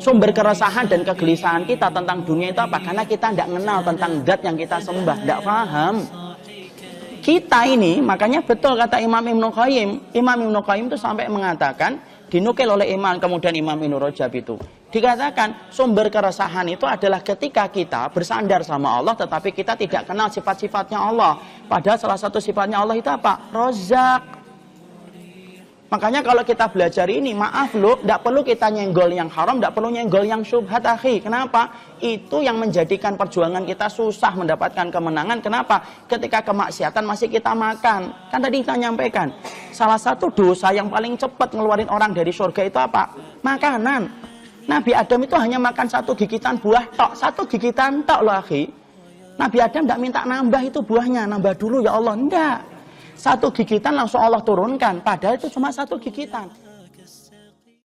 Sumber keresahan dan kegelisahan kita tentang dunia itu apa? Karena kita tidak mengenal tentang zat yang kita sembah, tidak paham. Kita ini, makanya betul kata Imam Ibn Qayyim. Imam Ibn Qayyim itu sampai mengatakan, dinukil oleh Imam, kemudian Imam Ibn Rajab itu. Dikatakan, sumber keresahan itu adalah ketika kita bersandar sama Allah, tetapi kita tidak kenal sifat-sifatnya Allah. Padahal salah satu sifatnya Allah itu apa? Rozak. Makanya kalau kita belajar ini, maaf loh, tidak perlu kita nyenggol yang haram, tidak perlu nyenggol yang syubhat, akhi. Kenapa? Itu yang menjadikan perjuangan kita susah mendapatkan kemenangan. Kenapa? Ketika kemaksiatan masih kita makan. Kan tadi kita nyampaikan, salah satu dosa yang paling cepat ngeluarin orang dari surga itu apa? Makanan. Nabi Adam itu hanya makan satu gigitan buah tok, satu gigitan tok loh, akhi. Nabi Adam tidak minta nambah itu buahnya, nambah dulu ya Allah. Enggak. Satu gigitan langsung Allah turunkan. Padahal itu cuma satu gigitan.